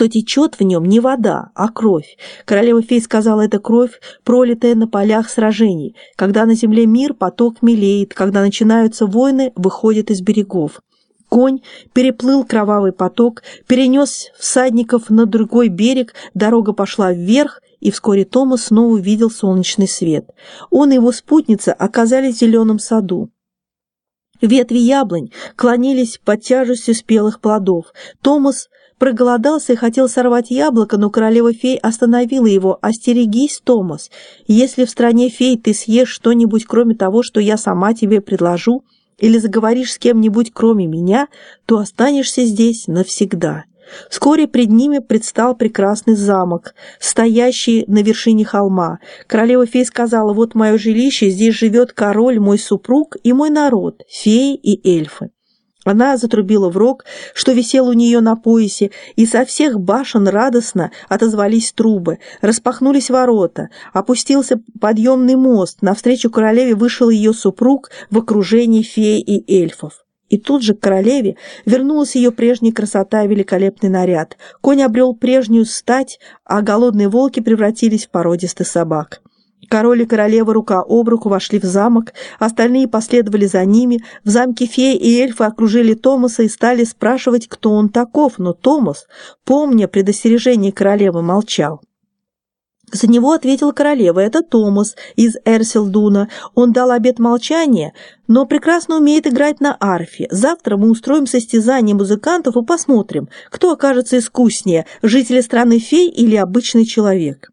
что течет в нем не вода, а кровь. Королева фей сказала, это кровь, пролитая на полях сражений. Когда на земле мир, поток мелеет, когда начинаются войны, выходит из берегов. Конь переплыл кровавый поток, перенес всадников на другой берег, дорога пошла вверх, и вскоре Томас снова увидел солнечный свет. Он и его спутница оказались в зеленом саду. Ветви яблонь клонились под тяжестью спелых плодов. Томас проголодался и хотел сорвать яблоко, но королева-фей остановила его. «Остерегись, Томас, если в стране фей ты съешь что-нибудь, кроме того, что я сама тебе предложу, или заговоришь с кем-нибудь, кроме меня, то останешься здесь навсегда». Вскоре пред ними предстал прекрасный замок, стоящий на вершине холма. Королева фей сказала, вот мое жилище, здесь живет король, мой супруг и мой народ, феи и эльфы. Она затрубила в рог, что висел у нее на поясе, и со всех башен радостно отозвались трубы, распахнулись ворота, опустился подъемный мост, навстречу королеве вышел ее супруг в окружении фей и эльфов. И тут же к королеве вернулась ее прежняя красота и великолепный наряд. Конь обрел прежнюю стать, а голодные волки превратились в породистых собак. Король и королева рука об руку вошли в замок, остальные последовали за ними. В замке феи и эльфы окружили Томаса и стали спрашивать, кто он таков, но Томас, помня предостережение королевы, молчал. За него ответила королева. Это Томас из Эрсилдуна. Он дал обет молчания, но прекрасно умеет играть на арфе. Завтра мы устроим состязание музыкантов и посмотрим, кто окажется искуснее, жители страны фей или обычный человек.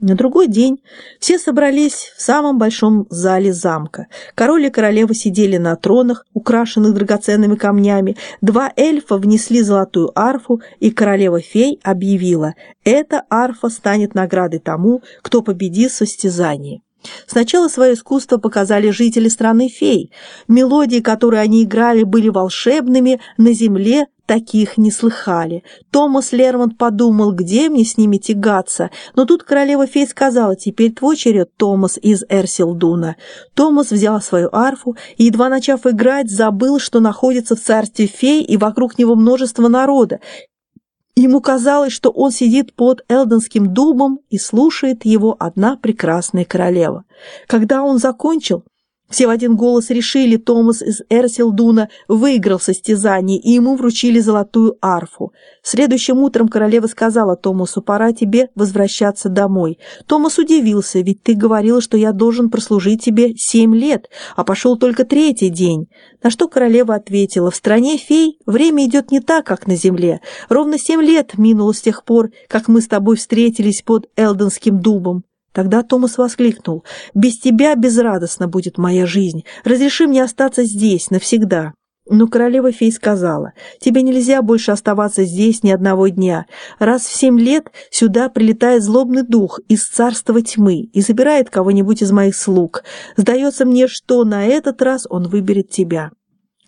На другой день все собрались в самом большом зале замка. Король и королева сидели на тронах, украшенных драгоценными камнями. Два эльфа внесли золотую арфу, и королева-фей объявила, «Эта арфа станет наградой тому, кто победит в состязании». Сначала свое искусство показали жители страны фей. Мелодии, которые они играли, были волшебными, на земле таких не слыхали. Томас Лермонт подумал, где мне с ними тягаться, но тут королева фей сказала, теперь твой черед, Томас из Эрсилдуна. Томас взял свою арфу и, едва начав играть, забыл, что находится в царстве фей и вокруг него множество народа, Ему казалось, что он сидит под Элденским дубом и слушает его одна прекрасная королева. Когда он закончил, все в один голос решили, Томас из Эрсилдуна выиграл состязание, и ему вручили золотую арфу. Следующим утром королева сказала Томасу, пора тебе возвращаться домой. Томас удивился, ведь ты говорила, что я должен прослужить тебе семь лет, а пошел только третий день. На что королева ответила, в стране фей время идет не так, как на земле. Ровно семь лет минуло с тех пор, как мы с тобой встретились под Элденским дубом. Тогда Томас воскликнул, «Без тебя безрадостна будет моя жизнь. Разреши мне остаться здесь навсегда». Но королева фей сказала, «Тебе нельзя больше оставаться здесь ни одного дня. Раз в семь лет сюда прилетает злобный дух из царства тьмы и забирает кого-нибудь из моих слуг. Сдается мне, что на этот раз он выберет тебя».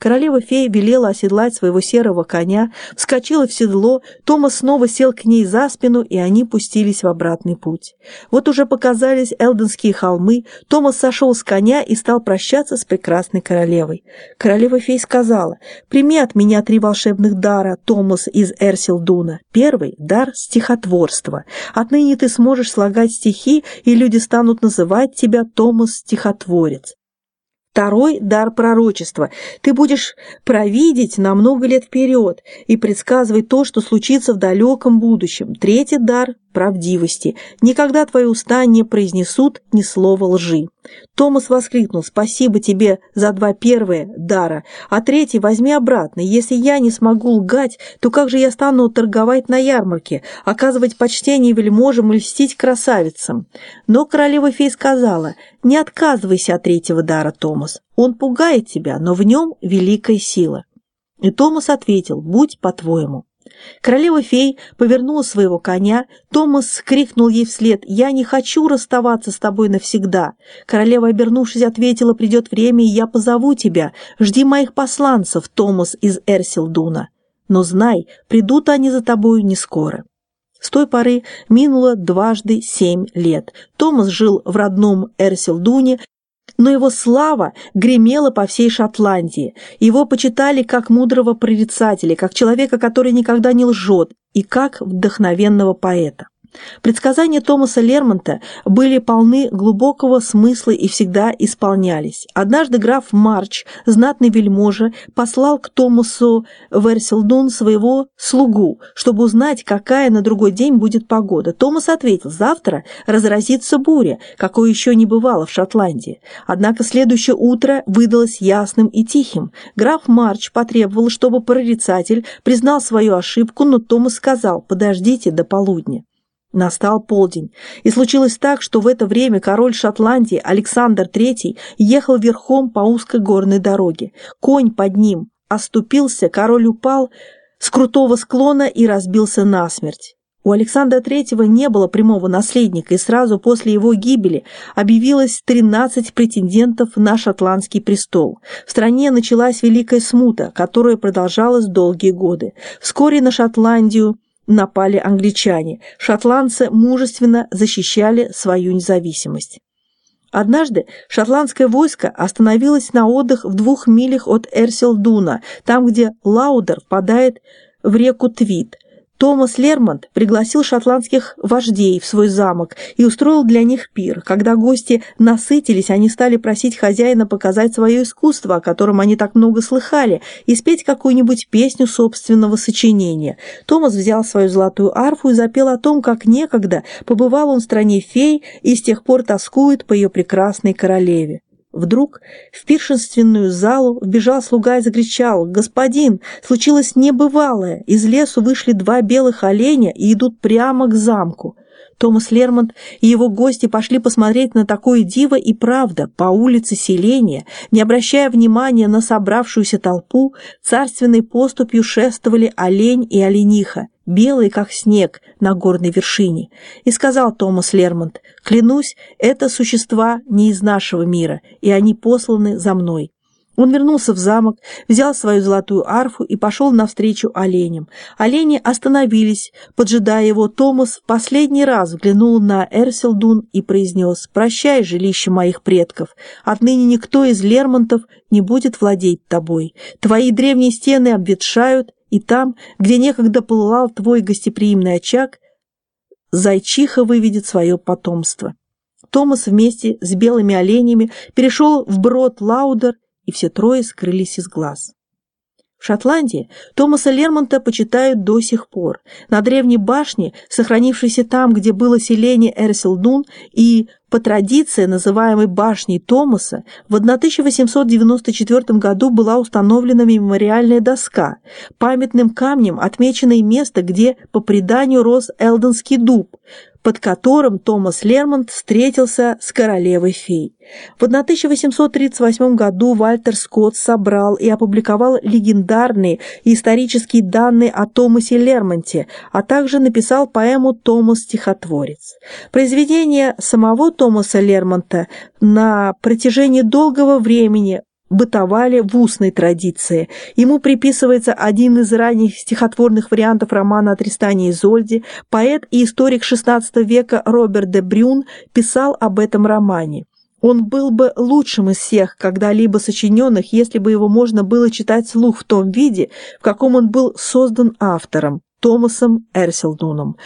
Королева-фея велела оседлать своего серого коня, вскочила в седло, Томас снова сел к ней за спину, и они пустились в обратный путь. Вот уже показались Элденские холмы, Томас сошел с коня и стал прощаться с прекрасной королевой. Королева-фей сказала, «Прими от меня три волшебных дара, Томас из Эрсилдуна. Первый – дар стихотворства. Отныне ты сможешь слагать стихи, и люди станут называть тебя Томас-стихотворец. Второй – дар пророчества. Ты будешь провидеть на много лет вперед и предсказывать то, что случится в далеком будущем. Третий дар правдивости. Никогда твои уста не произнесут ни слова лжи. Томас воскликнул, спасибо тебе за два первые дара, а третий возьми обратно. Если я не смогу лгать, то как же я стану торговать на ярмарке, оказывать почтение вельможам и льстить красавицам? Но королева фей сказала, не отказывайся от третьего дара, Томас. Он пугает тебя, но в нем великая сила. И Томас ответил, будь по-твоему. Королева-фей повернула своего коня, Томас крикнул ей вслед «Я не хочу расставаться с тобой навсегда». Королева, обернувшись, ответила «Придет время, и я позову тебя. Жди моих посланцев, Томас из Эрсилдуна. Но знай, придут они за тобою не скоро». С той поры минуло дважды семь лет. Томас жил в родном Эрсилдуне, но его слава гремела по всей Шотландии. Его почитали как мудрого прорицателя, как человека, который никогда не лжет, и как вдохновенного поэта. Предсказания Томаса Лермонта были полны глубокого смысла и всегда исполнялись. Однажды граф Марч, знатный вельможа, послал к Томасу Верселдун своего слугу, чтобы узнать, какая на другой день будет погода. Томас ответил, завтра разразится буря, какой еще не бывало в Шотландии. Однако следующее утро выдалось ясным и тихим. Граф Марч потребовал, чтобы прорицатель признал свою ошибку, но Томас сказал, подождите до полудня. Настал полдень, и случилось так, что в это время король Шотландии Александр III ехал верхом по узкой горной дороге. Конь под ним оступился, король упал с крутого склона и разбился насмерть. У Александра III не было прямого наследника, и сразу после его гибели объявилось 13 претендентов на шотландский престол. В стране началась Великая Смута, которая продолжалась долгие годы. Вскоре на Шотландию напали англичане. Шотландцы мужественно защищали свою независимость. Однажды шотландское войско остановилось на отдых в двух милях от Эрсилдуна, там, где Лаудер впадает в реку Твит. Томас Лермонт пригласил шотландских вождей в свой замок и устроил для них пир. Когда гости насытились, они стали просить хозяина показать свое искусство, о котором они так много слыхали, и спеть какую-нибудь песню собственного сочинения. Томас взял свою золотую арфу и запел о том, как некогда побывал он в стране фей и с тех пор тоскует по ее прекрасной королеве. Вдруг в пиршенственную залу вбежал слуга и закричал «Господин, случилось небывалое! Из лесу вышли два белых оленя и идут прямо к замку». Томас Лермонт и его гости пошли посмотреть на такое диво и правда по улице селения, не обращая внимания на собравшуюся толпу, царственной поступью шествовали олень и олениха, белые, как снег, на горной вершине. И сказал Томас Лермонт, «Клянусь, это существа не из нашего мира, и они посланы за мной». Он вернулся в замок, взял свою золотую арфу и пошел навстречу оленям. Олени остановились, поджидая его. Томас в последний раз взглянул на Эрселдун и произнес «Прощай, жилище моих предков, отныне никто из Лермонтов не будет владеть тобой. Твои древние стены обветшают, и там, где некогда пылал твой гостеприимный очаг, зайчиха выведет свое потомство». Томас вместе с белыми оленями перешел в брод Лаудер и все трое скрылись из глаз. В Шотландии Томаса Лермонта почитают до сих пор. На древней башне, сохранившейся там, где было селение Эрселдун, и по традиции, называемой башней Томаса, в 1894 году была установлена мемориальная доска. Памятным камнем отмечено место, где по преданию рос Элденский дуб, под которым Томас Лермонт встретился с королевой-фей. В 1838 году Вальтер Скотт собрал и опубликовал легендарные исторические данные о Томасе Лермонте, а также написал поэму «Томас-стихотворец». Произведения самого Томаса Лермонта на протяжении долгого времени бытовали в устной традиции. Ему приписывается один из ранних стихотворных вариантов романа о Тристане и. Поэт и историк XVI века Роберт де Брюн писал об этом романе. Он был бы лучшим из всех когда-либо сочиненных, если бы его можно было читать слух в том виде, в каком он был создан автором, Томасом Эрселдуном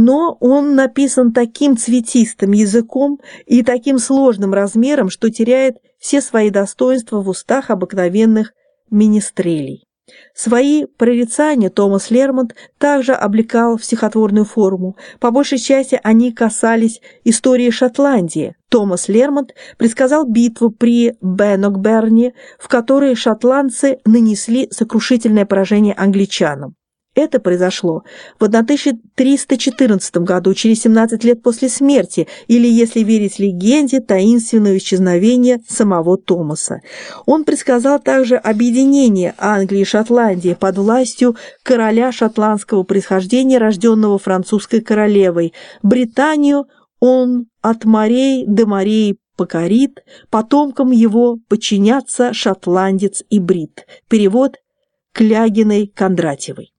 но он написан таким цветистым языком и таким сложным размером, что теряет все свои достоинства в устах обыкновенных министрелей. Свои прорицания Томас Лермонт также облекал в стихотворную форму. По большей части они касались истории Шотландии. Томас Лермонт предсказал битву при Беннокберне, в которой шотландцы нанесли сокрушительное поражение англичанам. Это произошло в 1314 году, через 17 лет после смерти, или, если верить легенде, таинственного исчезновения самого Томаса. Он предсказал также объединение Англии и Шотландии под властью короля шотландского происхождения, рожденного французской королевой. Британию он от морей до морей покорит, потомкам его подчинятся шотландец и брит. Перевод Клягиной Кондратьевой.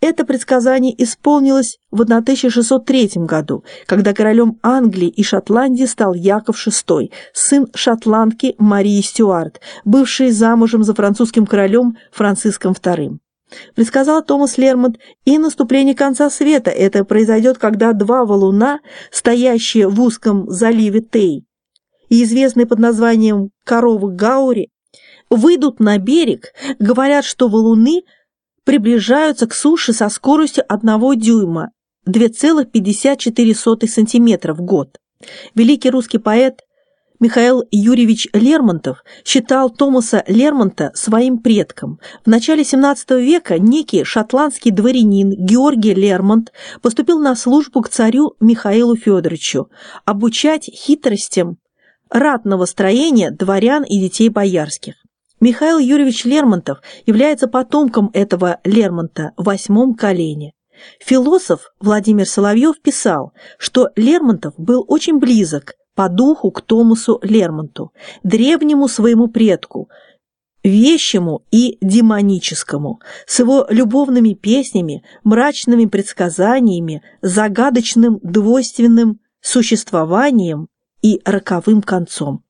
Это предсказание исполнилось в 1603 году, когда королем Англии и Шотландии стал Яков VI, сын шотландки Марии Стюарт, бывший замужем за французским королем Франциском II. Предсказал Томас Лермонт и наступление конца света. Это произойдет, когда два валуна, стоящие в узком заливе Тей, и известные под названием коровы Гаури, выйдут на берег, говорят, что валуны приближаются к суше со скоростью 1 дюйма 2,54 см в год. Великий русский поэт Михаил Юрьевич Лермонтов считал Томаса Лермонта своим предком. В начале XVII века некий шотландский дворянин Георгий Лермонт поступил на службу к царю Михаилу Федоровичу обучать хитростям ратного строения дворян и детей боярских. Михаил Юрьевич Лермонтов является потомком этого Лермонта в восьмом колене. Философ Владимир Соловьев писал, что Лермонтов был очень близок по духу к Томасу Лермонту, древнему своему предку, вещему и демоническому, с его любовными песнями, мрачными предсказаниями, загадочным двойственным существованием и роковым концом.